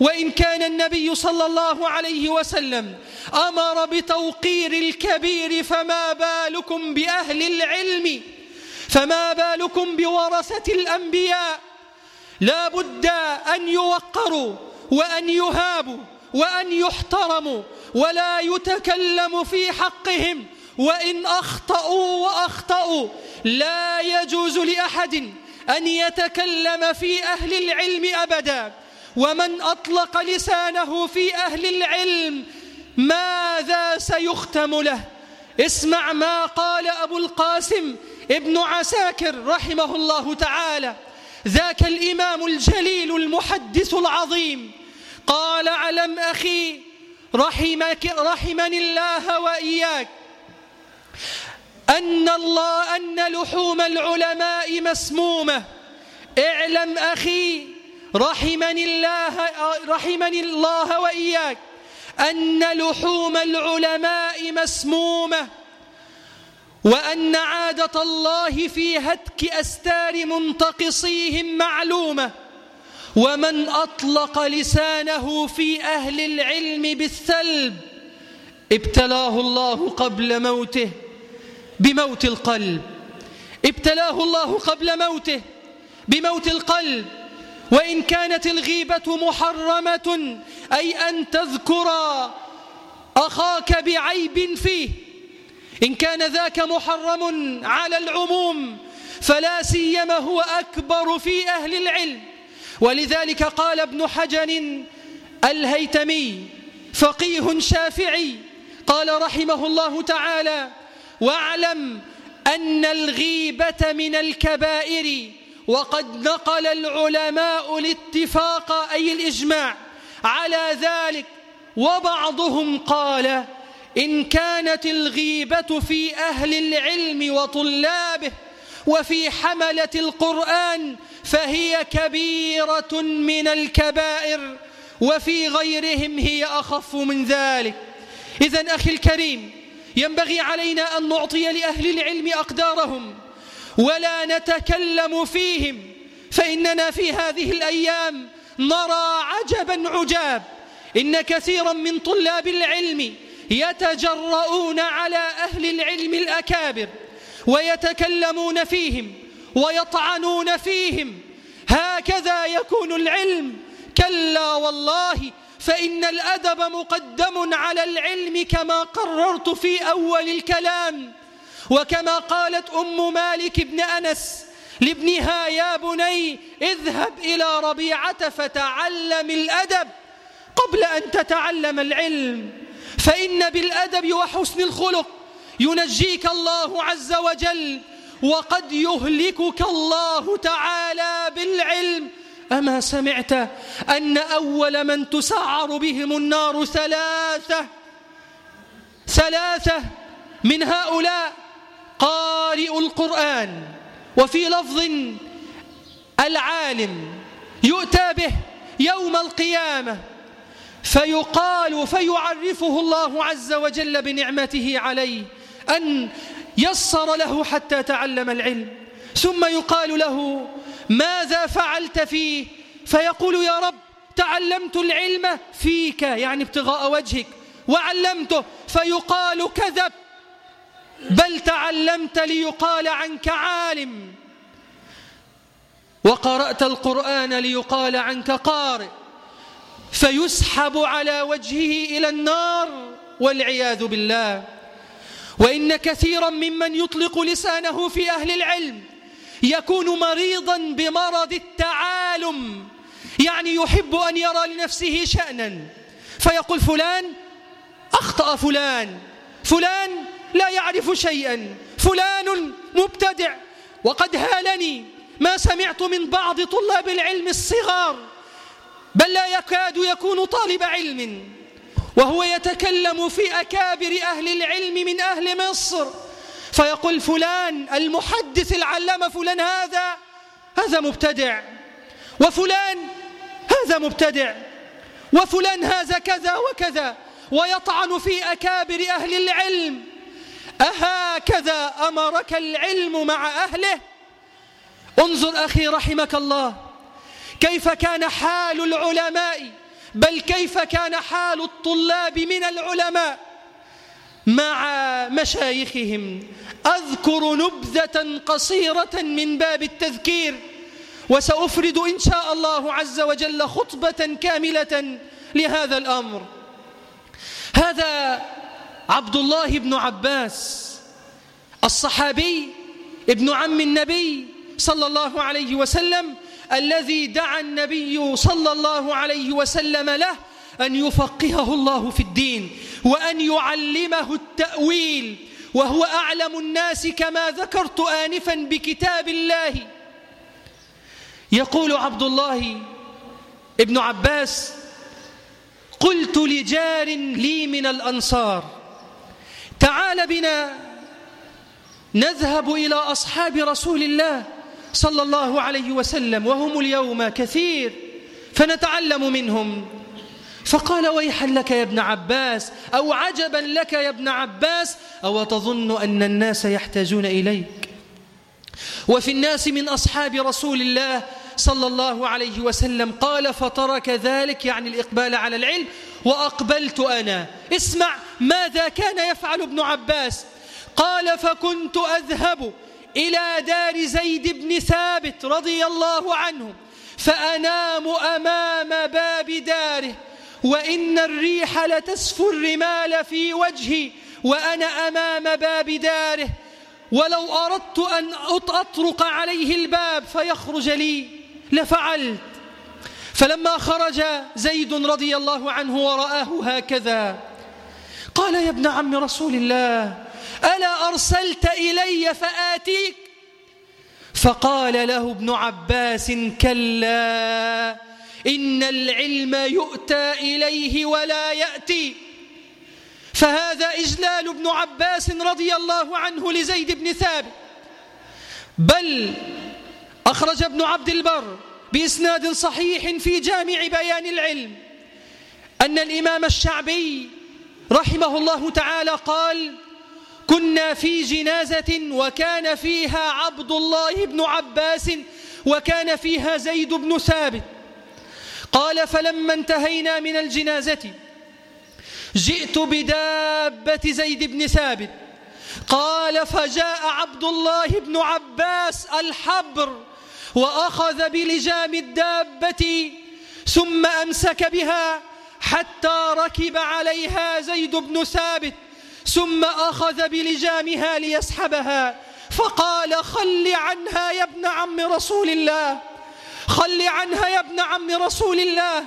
Speaker 1: وإن كان النبي صلى الله عليه وسلم أمر بتوقير الكبير فما بالكم بأهل العلم؟ فما بالكم بورثة الأنبياء؟ لا بد أن يوقروا وأن يهابوا وأن يحترموا ولا يتكلم في حقهم وإن أخطأوا وأخطأوا. لا يجوز لأحد أن يتكلم في أهل العلم أبدا. ومن أطلق لسانه في أهل العلم ماذا سيختم له؟ اسمع ما قال أبو القاسم ابن عساكر رحمه الله تعالى ذاك الإمام الجليل المحدث العظيم قال علم أخي رحمك رحمني الله وإياك أن الله أن لحوم العلماء مسمومة اعلم أخي رحمني الله رحمني الله وإياك أن لحوم العلماء مسمومة وأن عادة الله في هتك أستار منتقصيهم معلومة ومن أطلق لسانه في أهل العلم بالثلب ابتلاه الله قبل موته بموت القلب. ابتلاه الله قبل موته بموت القلب. وإن كانت الغيبة محرمة أي أن تذكر أخاك بعيب فيه إن كان ذاك محرم على العموم فلا سيما هو أكبر في أهل العلم. ولذلك قال ابن حجر الهيتمي فقيه شافعي قال رحمه الله تعالى واعلم أن الغيبة من الكبائر وقد نقل العلماء الاتفاق أي الإجماع على ذلك وبعضهم قال إن كانت الغيبة في أهل العلم وطلابه وفي حملة القرآن فهي كبيرة من الكبائر وفي غيرهم هي أخف من ذلك. إذا أخي الكريم ينبغي علينا أن نعطي لأهل العلم أقدارهم ولا نتكلم فيهم فإننا في هذه الأيام نرى عجبا عجاب. إن كثيرا من طلاب العلم يتجرؤون على أهل العلم الأكابر ويتكلمون فيهم ويطعنون فيهم. هكذا يكون العلم. كلا والله فإن الأدب مقدم على العلم كما قررت في أول الكلام. وكما قالت أم مالك بن أنس لابنها يا بني اذهب إلى ربيعة فتعلم الأدب قبل أن تتعلم العلم. فإن بالأدب وحسن الخلق ينجيك الله عز وجل وقد يهلكك الله تعالى بالعلم. أما سمعت أن أول من تسعر بهم النار ثلاثة ثلاثة من هؤلاء قارئ القرآن وفي لفظ العالم يؤتى به يوم القيامة. فيقال فيعرفه الله عز وجل بنعمته عليه أن يسر له حتى تعلم العلم. ثم يقال له ماذا فعلت فيه؟ فيقول يا رب تعلمت العلم فيك يعني ابتغاء وجهك وعلمته. فيقال كذب بل تعلمت ليقال عنك عالم. وقرأت القرآن ليقال عنك قارئ. فيسحب على وجهه إلى النار والعياذ بالله. وإن كثيرا ممن يطلق لسانه في أهل العلم يكون مريضا بمرض التعالم يعني يحب أن يرى لنفسه شأنا. فيقول فلان أخطأ فلان فلان لا يعرف شيئا فلان مبتدع وقد هالني ما سمعت من بعض طلاب العلم الصغار. بل لا يكاد يكون طالب علم وهو يتكلم في أكابر أهل العلم من أهل مصر فيقول فلان المحدث العلامة فلان هذا هذا مبتدع وفلان هذا مبتدع وفلان هذا كذا وكذا ويطعن في أكابر أهل العلم أهكذا أمرك العلم مع أهله؟ انظر أخي رحمك الله. كيف كان حال العلماء؟ بل كيف كان حال الطلاب من العلماء؟ مع مشايخهم أذكر نبذة قصيرة من باب التذكير وسأفرد إن شاء الله عز وجل خطبة كاملة لهذا الأمر. هذا عبد الله بن عباس الصحابي ابن عم النبي صلى الله عليه وسلم الذي دعا النبي صلى الله عليه وسلم له أن يفقهه الله في الدين وأن يعلمه التأويل وهو أعلم الناس كما ذكرت آنفا بكتاب الله. يقول عبد الله ابن عباس قلت لجار لي من الأنصار تعال بنا نذهب إلى أصحاب رسول الله. صلى الله عليه وسلم وهم اليوم كثير فنتعلم منهم. فقال ويحا لك يا ابن عباس أو عجبا لك يا ابن عباس أو تظن أن الناس يحتاجون إليك؟ وفي الناس من أصحاب رسول الله صلى الله عليه وسلم قال فترك ذلك؟ يعني الإقبال على العلم. وأقبلت أنا. اسمع ماذا كان يفعل ابن عباس. قال فكنت أذهب إلى دار زيد بن ثابت رضي الله عنه فأنام أمام باب داره وإن الريح لتسفو الرمال في وجهي وأنا أمام باب داره ولو أردت أن أطرق عليه الباب فيخرج لي لفعلت. فلما خرج زيد رضي الله عنه ورآه هكذا قال يا ابن عم رسول الله ألا أرسلت إلي فآتيك؟ فقال له ابن عباس كلا إن العلم يؤتى إليه ولا يأتي. فهذا إجلال ابن عباس رضي الله عنه لزيد بن ثابت. بل أخرج ابن عبد البر بإسناد صحيح في جامع بيان العلم أن الإمام الشعبي رحمه الله تعالى قال كنا في جنازة وكان فيها عبد الله بن عباس وكان فيها زيد بن ثابت. قال فلما انتهينا من الجنازة جئت بدابة زيد بن ثابت. قال فجاء عبد الله بن عباس الحبر وأخذ بلجام الدابة ثم أمسك بها حتى ركب عليها زيد بن ثابت. ثم أخذ بلجامها ليسحبها فقال خل عنها يا ابن عم رسول الله خل عنها يا ابن عم رسول الله.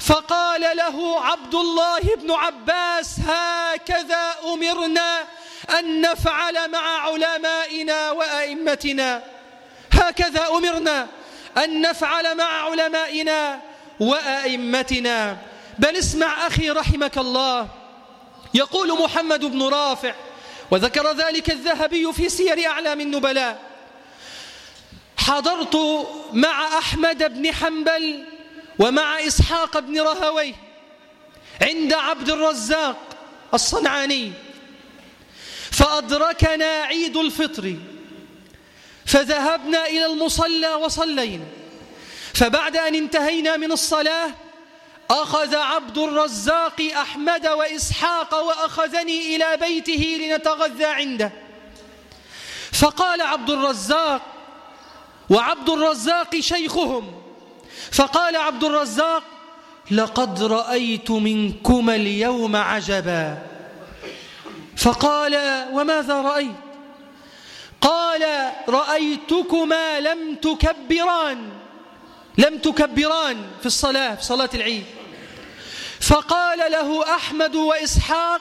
Speaker 1: فقال له عبد الله بن عباس هكذا أمرنا أن نفعل مع علمائنا وأئمتنا. هكذا أمرنا أن نفعل مع علمائنا وأئمتنا. بل اسمع أخي رحمك الله يقول محمد بن رافع وذكر ذلك الذهبي في سير أعلام النبلاء حضرت مع أحمد بن حنبل ومع إسحاق بن رهوي عند عبد الرزاق الصنعاني فأدركنا عيد الفطر فذهبنا إلى المصلى وصلينا فبعد أن انتهينا من الصلاة أخذ عبد الرزاق أحمد وإسحاق وأخذني إلى بيته لنتغذى عنده. فقال عبد الرزاق وعبد الرزاق شيخهم فقال عبد الرزاق لقد رأيت منكما اليوم عجبا. فقال وماذا رأيت؟ قال رأيتكما لم تكبران لم تكبران في الصلاة في صلاة العيد. فقال له أحمد وإسحاق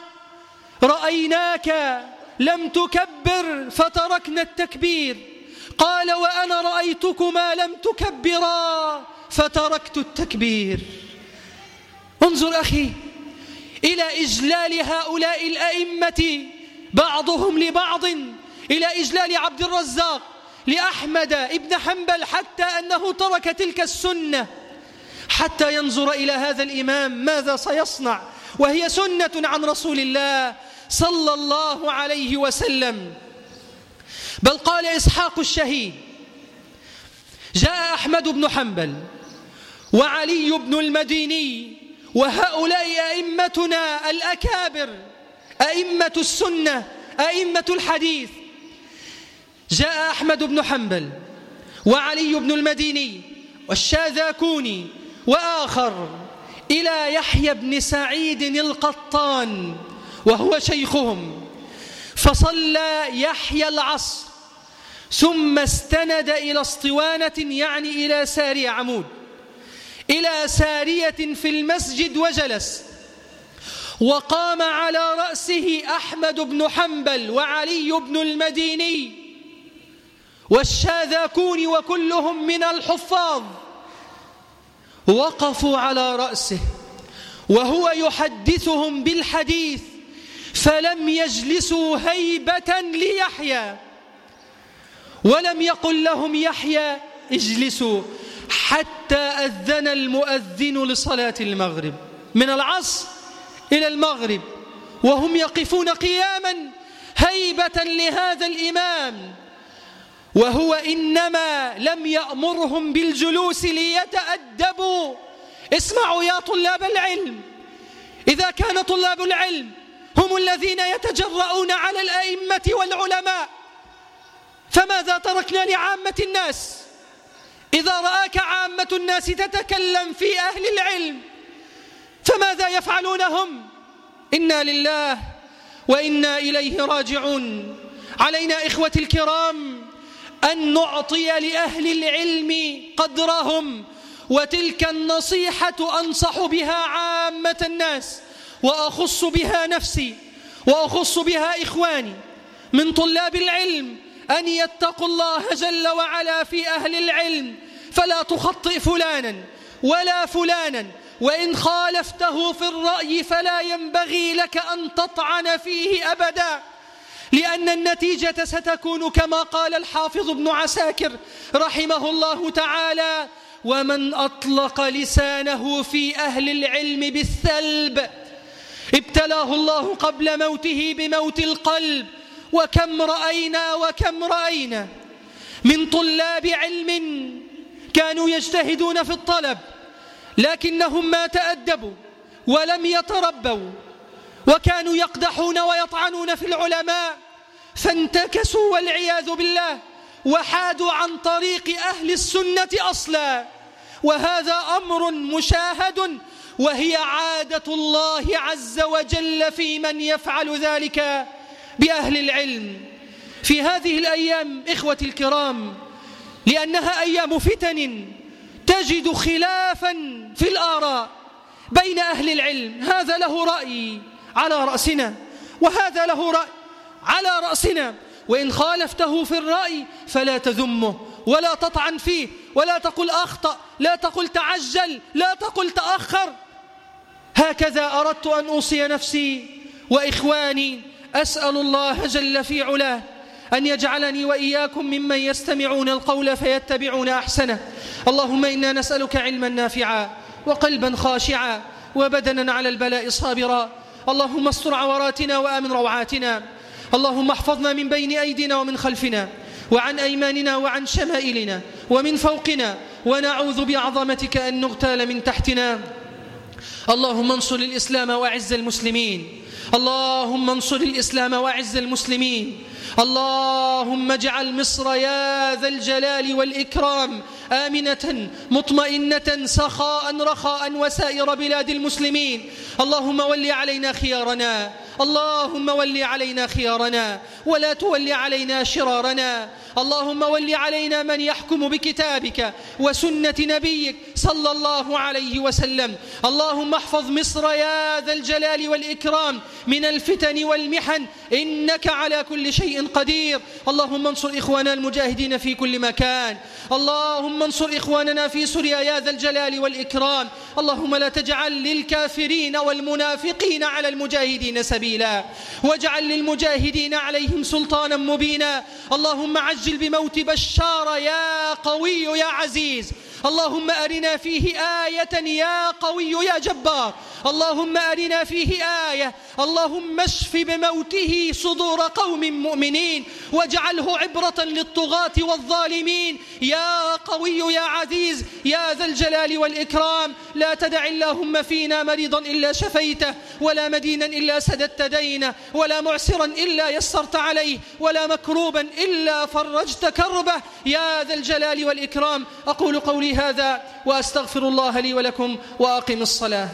Speaker 1: رأيناك لم تكبر فتركنا التكبير. قال وأنا رأيتكما لم تكبرا فتركت التكبير. انظر أخي إلى إجلال هؤلاء الأئمة بعضهم لبعض إلى إجلال عبد الرزاق لأحمد ابن حنبل حتى أنه ترك تلك السنة. حتى ينظر إلى هذا الإمام ماذا سيصنع؟ وهي سنة عن رسول الله صلى الله عليه وسلم. بل قال إسحاق الشهيد جاء أحمد بن حنبل وعلي بن المديني وهؤلاء أئمتنا الأكابر أئمة السنة أئمة الحديث. جاء أحمد بن حنبل وعلي بن المديني والشاذاكوني وآخر إلى يحيى بن سعيد القطان وهو شيخهم. فصلى يحيى العصر ثم استند إلى اسطوانة يعني إلى سارية عمود إلى سارية في المسجد وجلس وقام على رأسه أحمد بن حنبل وعلي بن المديني والشاذاكون وكلهم من الحفاظ. وقفوا على رأسه وهو يحدثهم بالحديث فلم يجلسوا هيبة ليحيى ولم يقل لهم يحيى اجلسوا حتى أذن المؤذن لصلاة المغرب من العصر إلى المغرب وهم يقفون قياما هيبة لهذا الإمام وهو إنما لم يأمرهم بالجلوس ليتأدبوا. اسمعوا يا طلاب العلم إذا كان طلاب العلم هم الذين يتجرؤون على الأئمة والعلماء فماذا تركنا لعامة الناس؟ إذا رآك عامة الناس تتكلم في أهل العلم فماذا يفعلون هم إنا لله وإنا إليه راجعون. علينا إخوة الكرام أن نعطي لأهل العلم قدرهم وتلك النصيحة أنصح بها عامة الناس وأخص بها نفسي وأخص بها إخواني من طلاب العلم أن يتقوا الله جل وعلا في أهل العلم. فلا تخطئ فلانا ولا فلانا وإن خالفته في الرأي فلا ينبغي لك أن تطعن فيه أبدا. لأن النتيجة ستكون كما قال الحافظ ابن عساكر رحمه الله تعالى ومن أطلق لسانه في أهل العلم بالثلب ابتلاه الله قبل موته بموت القلب وكم رأينا وكم رأينا من طلاب علم كانوا يجتهدون في الطلب لكنهم ما تأدبوا ولم يتربوا وكانوا يقدحون ويطعنون في العلماء فانتكسوا والعياذ بالله وحادوا عن طريق أهل السنة أصلا. وهذا أمر مشاهد وهي عادة الله عز وجل في من يفعل ذلك بأهل العلم. في هذه الأيام إخوتي الكرام لأنها أيام فتن تجد خلافا في الآراء بين أهل العلم. هذا له رأي. على رأسنا وهذا له رأي على رأسنا. وإن خالفته في الرأي فلا تذمه ولا تطعن فيه ولا تقل أخطأ لا تقل تعجل لا تقل تأخر. هكذا أردت أن أوصي نفسي وإخواني أسأل الله جل في علاه أن يجعلني وإياكم ممن يستمعون القول فيتبعون أحسنه. اللهم إنا نسألك علما نافعا وقلبا خاشعا وبدنا على البلاء صابرا. اللهم استر عوراتنا وآمن روعاتنا. اللهم احفظنا من بين أيدينا ومن خلفنا وعن أيماننا وعن شمائلنا ومن فوقنا ونعوذ بعظمتك أن نغتال من تحتنا. اللهم انصر الإسلام وأعز المسلمين. اللهم انصر الإسلام وأعز المسلمين. اللهم اجعل مصر يا ذا الجلال والإكرام آمنة مطمئنة سخاء رخاء وسائر بلاد المسلمين. اللهم ول علينا خيارنا. اللهم ول علينا خيارنا ولا تول علينا شرارنا. اللهم ول علينا من يحكم بكتابك وسنة نبيك صلى الله عليه وسلم. اللهم احفظ مصر يا ذا الجلال والإكرام من الفتن والمحن. إنك على كل شيء قدير. اللهم انصر إخوانا المجاهدين في كل مكان. اللهم انصر إخواننا في سوريا يا ذا الجلال والإكرام. اللهم لا تجعل للكافرين والمنافقين على المجاهدين سبيلا. واجعل للمجاهدين عليهم سلطانا مبينا. اللهم عجل بموت بشار يا قوي يا عزيز. اللهم أرنا فيه آية يا قوي يا جبار. اللهم أرنا فيه آية. اللهم اشف بموته صدور قوم مؤمنين. واجعله عبرة للطغاة والظالمين. يا قوي يا عزيز يا ذا الجلال والإكرام. لا تدع اللهم فينا مريضا إلا شفيته ولا مدينا إلا سددت دينه ولا معسرا إلا يسرت عليه ولا مكروبا إلا فرجت كربه. يا ذا الجلال والإكرام. أقول قولي هذا وأستغفر الله لي ولكم وأقم الصلاة.